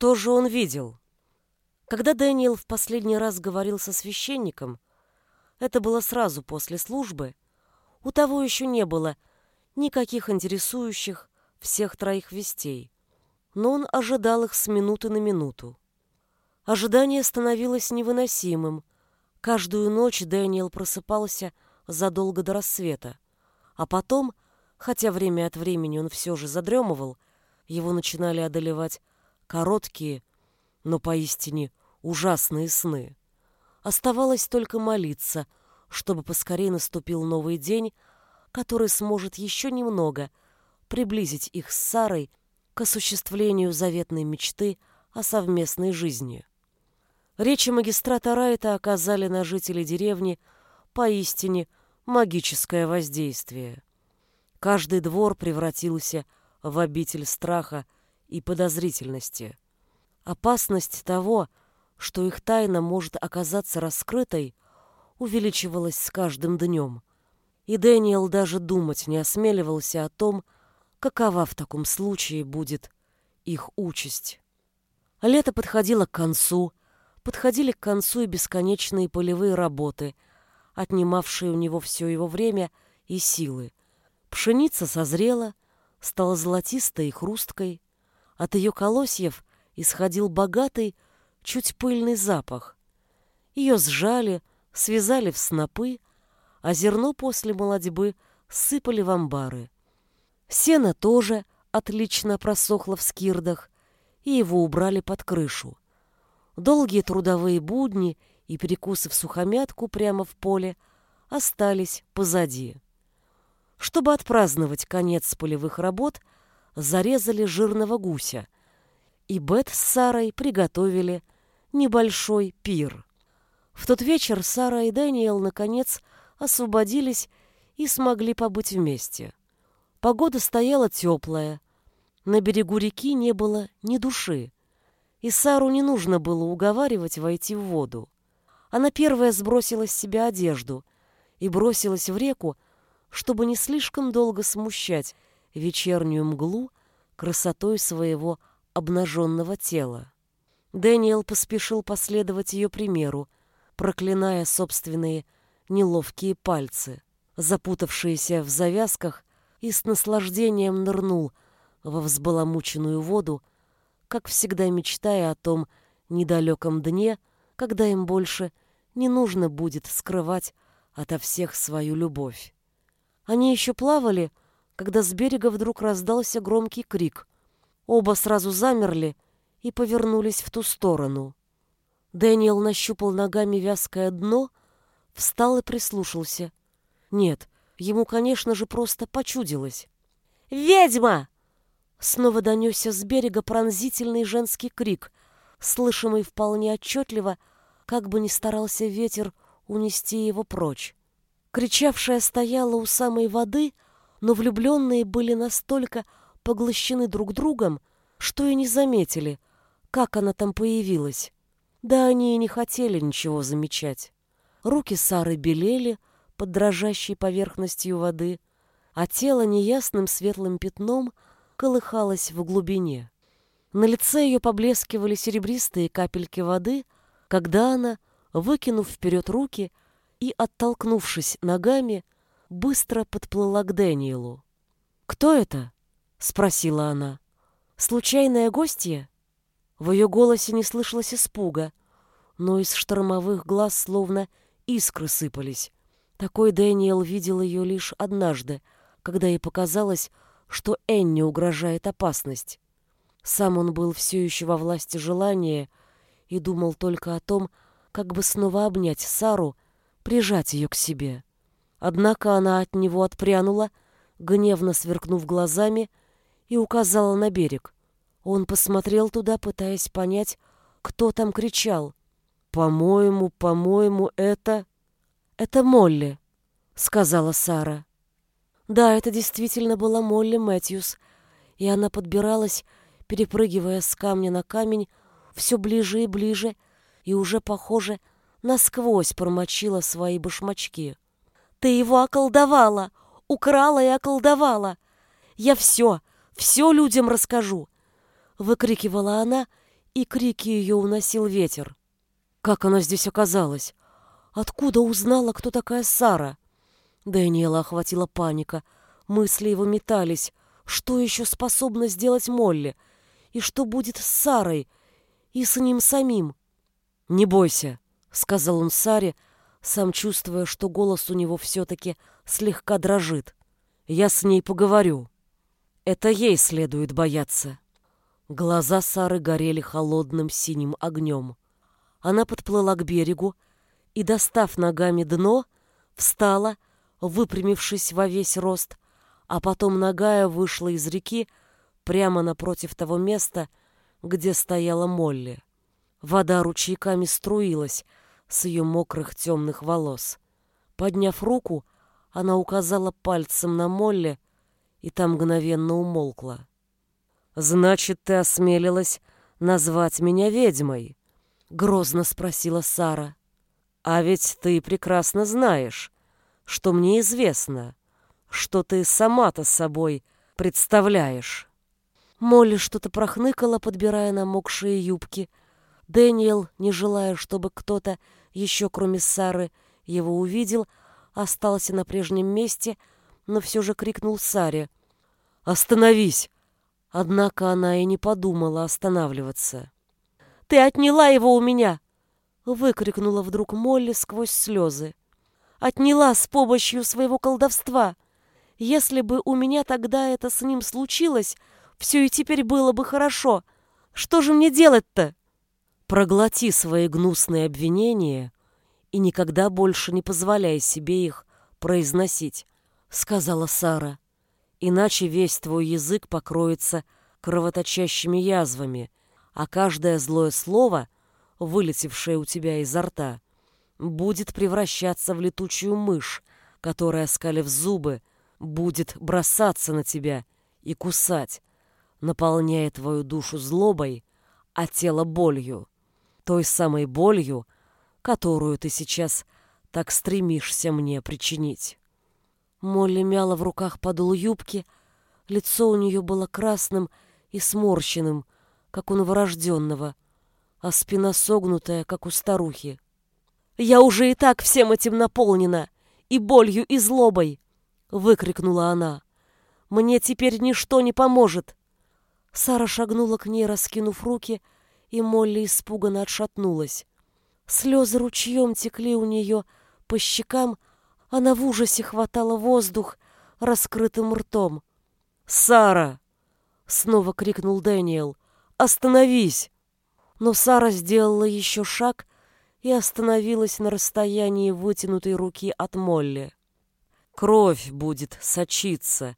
Что же он видел? Когда Дэниел в последний раз говорил со священником, это было сразу после службы, у того еще не было никаких интересующих всех троих вестей, но он ожидал их с минуты на минуту. Ожидание становилось невыносимым. Каждую ночь Дэниел просыпался задолго до рассвета, а потом, хотя время от времени он все же задремывал, его начинали одолевать короткие, но поистине ужасные сны. Оставалось только молиться, чтобы поскорее наступил новый день, который сможет еще немного приблизить их с Сарой к осуществлению заветной мечты о совместной жизни. Речи магистрата Райта оказали на жителей деревни поистине магическое воздействие. Каждый двор превратился в обитель страха и подозрительности. Опасность того, что их тайна может оказаться раскрытой, увеличивалась с каждым днем. И Дэниел даже думать не осмеливался о том, какова в таком случае будет их участь. Лето подходило к концу, подходили к концу и бесконечные полевые работы, отнимавшие у него все его время и силы. Пшеница созрела, стала золотистой и хрусткой. От ее колосьев исходил богатый, чуть пыльный запах. Ее сжали, связали в снопы, а зерно после молодьбы сыпали в амбары. Сено тоже отлично просохло в скирдах, и его убрали под крышу. Долгие трудовые будни и перекусы в сухомятку прямо в поле остались позади. Чтобы отпраздновать конец полевых работ, зарезали жирного гуся, и Бет с Сарой приготовили небольшой пир. В тот вечер Сара и Дэниел, наконец, освободились и смогли побыть вместе. Погода стояла теплая. На берегу реки не было ни души. И Сару не нужно было уговаривать войти в воду. Она первая сбросила с себя одежду и бросилась в реку, чтобы не слишком долго смущать вечернюю мглу красотой своего обнаженного тела. Дэниел поспешил последовать ее примеру, проклиная собственные неловкие пальцы, запутавшиеся в завязках, и с наслаждением нырнул во взбаламученную воду, как всегда мечтая о том недалеком дне, когда им больше не нужно будет скрывать ото всех свою любовь. Они еще плавали, когда с берега вдруг раздался громкий крик. Оба сразу замерли и повернулись в ту сторону. Дэниел нащупал ногами вязкое дно, встал и прислушался. Нет, ему, конечно же, просто почудилось. «Ведьма!» Снова донесся с берега пронзительный женский крик, слышимый вполне отчетливо, как бы ни старался ветер унести его прочь. Кричавшая стояла у самой воды, но влюбленные были настолько поглощены друг другом, что и не заметили, как она там появилась. Да они и не хотели ничего замечать. Руки Сары белели под дрожащей поверхностью воды, а тело неясным светлым пятном колыхалось в глубине. На лице ее поблескивали серебристые капельки воды, когда она, выкинув вперед руки и оттолкнувшись ногами, быстро подплыла к Дэниелу. «Кто это?» — спросила она. Случайная гостья? В ее голосе не слышалось испуга, но из штормовых глаз словно искры сыпались. Такой Дэниел видел ее лишь однажды, когда ей показалось, что Энни угрожает опасность. Сам он был все еще во власти желания и думал только о том, как бы снова обнять Сару, прижать ее к себе. Однако она от него отпрянула, гневно сверкнув глазами, и указала на берег. Он посмотрел туда, пытаясь понять, кто там кричал. «По-моему, по-моему, это...» «Это Молли», — сказала Сара. Да, это действительно была Молли Мэтьюс, и она подбиралась, перепрыгивая с камня на камень, все ближе и ближе, и уже, похоже, насквозь промочила свои башмачки. «Ты его околдовала! Украла и околдовала! Я все, все людям расскажу!» Выкрикивала она и крики ее уносил ветер. Как она здесь оказалась? Откуда узнала, кто такая Сара? Дэниела охватила паника. Мысли его метались. Что еще способна сделать Молли? И что будет с Сарой? И с ним самим? «Не бойся», — сказал он Саре, сам чувствуя, что голос у него все-таки слегка дрожит. «Я с ней поговорю. Это ей следует бояться». Глаза Сары горели холодным синим огнем. Она подплыла к берегу и, достав ногами дно, встала, выпрямившись во весь рост, а потом ногая вышла из реки прямо напротив того места, где стояла Молли. Вода ручейками струилась с ее мокрых темных волос. Подняв руку, она указала пальцем на Молли, и там мгновенно умолкла. «Значит, ты осмелилась назвать меня ведьмой?» — грозно спросила Сара. «А ведь ты прекрасно знаешь, что мне известно, что ты сама-то собой представляешь». Молли что-то прохныкала, подбирая намокшие юбки. Дэниел, не желая, чтобы кто-то еще, кроме Сары, его увидел, остался на прежнем месте, но все же крикнул Саре. «Остановись! Однако она и не подумала останавливаться. «Ты отняла его у меня!» — выкрикнула вдруг Молли сквозь слезы. «Отняла с помощью своего колдовства! Если бы у меня тогда это с ним случилось, все и теперь было бы хорошо. Что же мне делать-то?» «Проглоти свои гнусные обвинения и никогда больше не позволяй себе их произносить», — сказала Сара. Иначе весь твой язык покроется кровоточащими язвами, а каждое злое слово, вылетевшее у тебя изо рта, будет превращаться в летучую мышь, которая, скалив зубы, будет бросаться на тебя и кусать, наполняя твою душу злобой, а тело болью, той самой болью, которую ты сейчас так стремишься мне причинить. Молли мяла в руках подол юбки, лицо у нее было красным и сморщенным, как у новорожденного, а спина согнутая, как у старухи. «Я уже и так всем этим наполнена, и болью, и злобой!» — выкрикнула она. «Мне теперь ничто не поможет!» Сара шагнула к ней, раскинув руки, и Молли испуганно отшатнулась. Слезы ручьем текли у нее по щекам, она в ужасе хватала воздух раскрытым ртом. «Сара!» — снова крикнул Дэниел. «Остановись!» Но Сара сделала еще шаг и остановилась на расстоянии вытянутой руки от Молли. «Кровь будет сочиться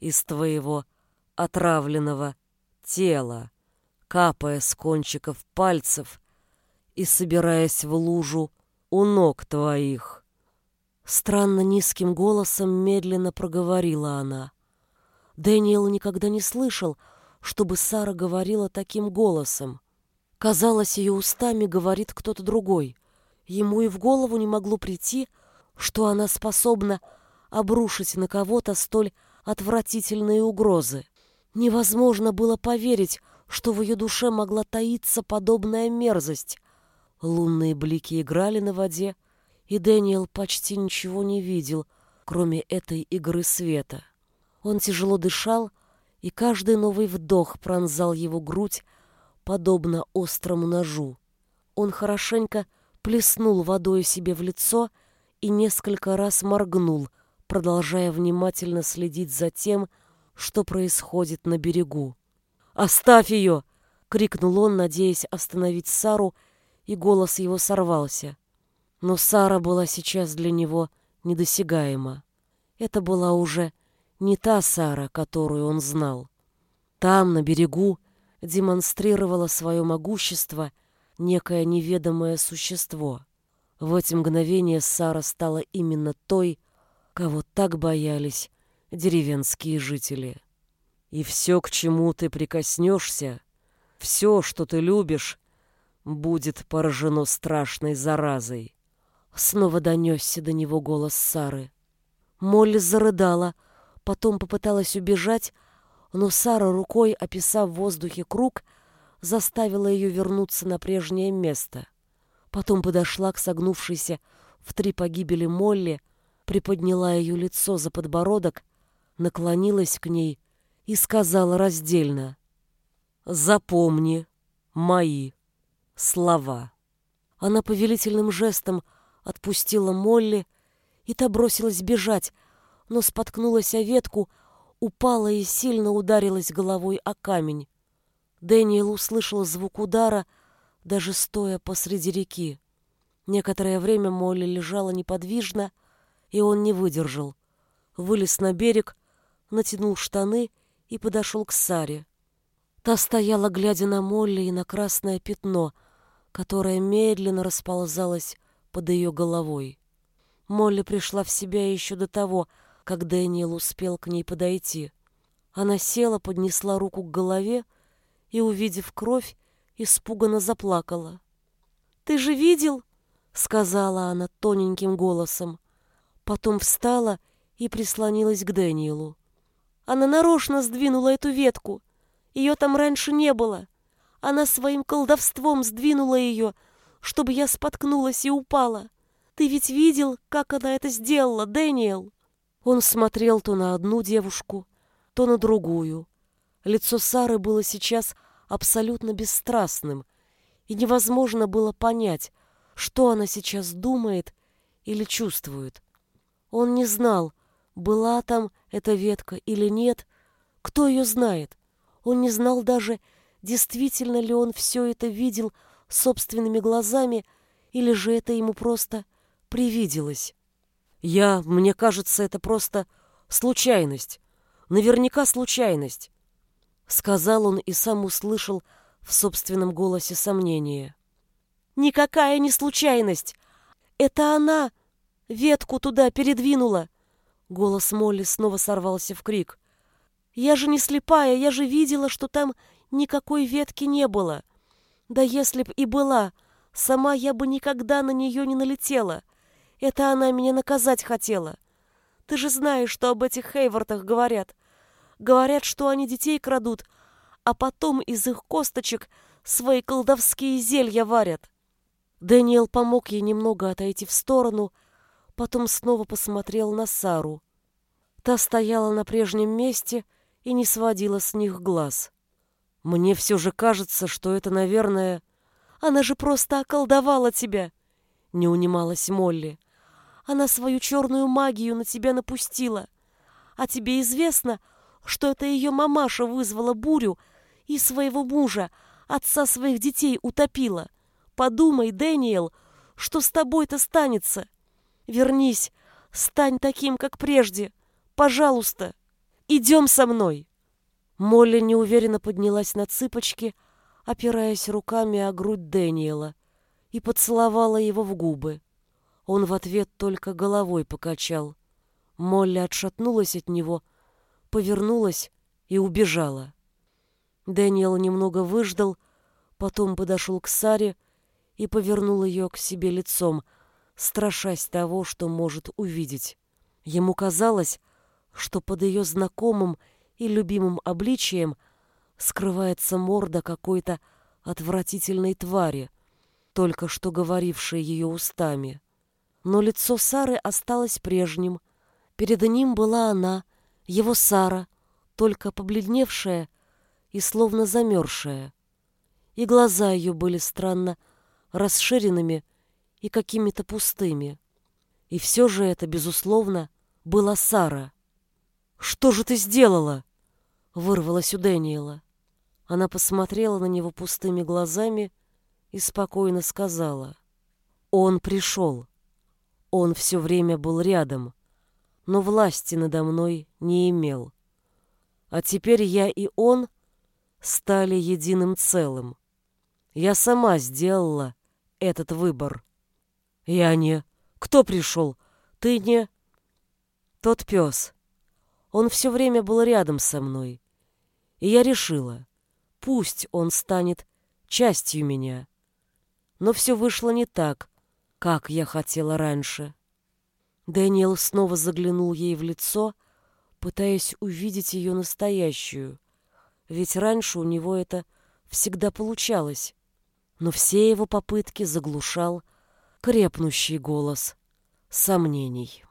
из твоего отравленного тела, капая с кончиков пальцев и собираясь в лужу у ног твоих». Странно низким голосом медленно проговорила она. Дэниел никогда не слышал, чтобы Сара говорила таким голосом. Казалось, ее устами говорит кто-то другой. Ему и в голову не могло прийти, что она способна обрушить на кого-то столь отвратительные угрозы. Невозможно было поверить, что в ее душе могла таиться подобная мерзость. Лунные блики играли на воде, и Дэниел почти ничего не видел, кроме этой игры света. Он тяжело дышал, и каждый новый вдох пронзал его грудь, подобно острому ножу. Он хорошенько плеснул водой себе в лицо и несколько раз моргнул, продолжая внимательно следить за тем, что происходит на берегу. «Оставь ее!» — крикнул он, надеясь остановить Сару, и голос его сорвался. Но Сара была сейчас для него недосягаема. Это была уже не та Сара, которую он знал. Там, на берегу, демонстрировало свое могущество некое неведомое существо. В эти мгновения Сара стала именно той, кого так боялись деревенские жители. И все, к чему ты прикоснешься, все, что ты любишь, будет поражено страшной заразой. Снова донесся до него голос Сары. Молли зарыдала, потом попыталась убежать, но Сара рукой, описав в воздухе круг, заставила ее вернуться на прежнее место. Потом подошла к согнувшейся в три погибели Молли, приподняла ее лицо за подбородок, наклонилась к ней и сказала раздельно «Запомни мои слова». Она повелительным жестом отпустила Молли, и та бросилась бежать, но споткнулась о ветку, упала и сильно ударилась головой о камень. Дэниел услышал звук удара, даже стоя посреди реки. Некоторое время Молли лежала неподвижно, и он не выдержал. Вылез на берег, натянул штаны и подошел к Саре. Та стояла, глядя на Молли и на красное пятно, которое медленно расползалось под ее головой. Молли пришла в себя еще до того, как Дэниел успел к ней подойти. Она села, поднесла руку к голове и, увидев кровь, испуганно заплакала. «Ты же видел?» — сказала она тоненьким голосом. Потом встала и прислонилась к Дэниелу. Она нарочно сдвинула эту ветку. Ее там раньше не было. Она своим колдовством сдвинула ее, чтобы я споткнулась и упала. Ты ведь видел, как она это сделала, Дэниел?» Он смотрел то на одну девушку, то на другую. Лицо Сары было сейчас абсолютно бесстрастным, и невозможно было понять, что она сейчас думает или чувствует. Он не знал, была там эта ветка или нет, кто ее знает. Он не знал даже, действительно ли он все это видел собственными глазами, или же это ему просто привиделось. Я, мне кажется, это просто случайность. Наверняка случайность. Сказал он и сам услышал в собственном голосе сомнение. Никакая не случайность. Это она ветку туда передвинула. Голос Молли снова сорвался в крик. Я же не слепая, я же видела, что там никакой ветки не было. Да если б и была, сама я бы никогда на нее не налетела. Это она меня наказать хотела. Ты же знаешь, что об этих Хейвортах говорят. Говорят, что они детей крадут, а потом из их косточек свои колдовские зелья варят. Дэниел помог ей немного отойти в сторону, потом снова посмотрел на Сару. Та стояла на прежнем месте и не сводила с них глаз. Мне все же кажется, что это, наверное... Она же просто околдовала тебя, не унималась Молли. Она свою черную магию на тебя напустила. А тебе известно, что это ее мамаша вызвала бурю и своего мужа, отца своих детей, утопила. Подумай, Дэниел, что с тобой-то станется. Вернись, стань таким, как прежде. Пожалуйста, идем со мной. Молли неуверенно поднялась на цыпочки, опираясь руками о грудь Дэниела, и поцеловала его в губы. Он в ответ только головой покачал. Молли отшатнулась от него, повернулась и убежала. Дэниел немного выждал, потом подошел к Саре и повернул ее к себе лицом, страшась того, что может увидеть. Ему казалось, что под ее знакомым и любимым обличием скрывается морда какой-то отвратительной твари, только что говорившей ее устами. Но лицо Сары осталось прежним. Перед ним была она, его Сара, только побледневшая и словно замерзшая. И глаза ее были странно расширенными и какими-то пустыми. И все же это, безусловно, была Сара. «Что же ты сделала?» — вырвалась у Дэниела. Она посмотрела на него пустыми глазами и спокойно сказала. «Он пришел». Он все время был рядом, но власти надо мной не имел. А теперь я и он стали единым целым. Я сама сделала этот выбор. Я не... Кто пришел? Ты не... Тот пес. Он все время был рядом со мной. И я решила, пусть он станет частью меня. Но все вышло не так, как я хотела раньше. Дэниел снова заглянул ей в лицо, пытаясь увидеть ее настоящую, ведь раньше у него это всегда получалось, но все его попытки заглушал крепнущий голос сомнений.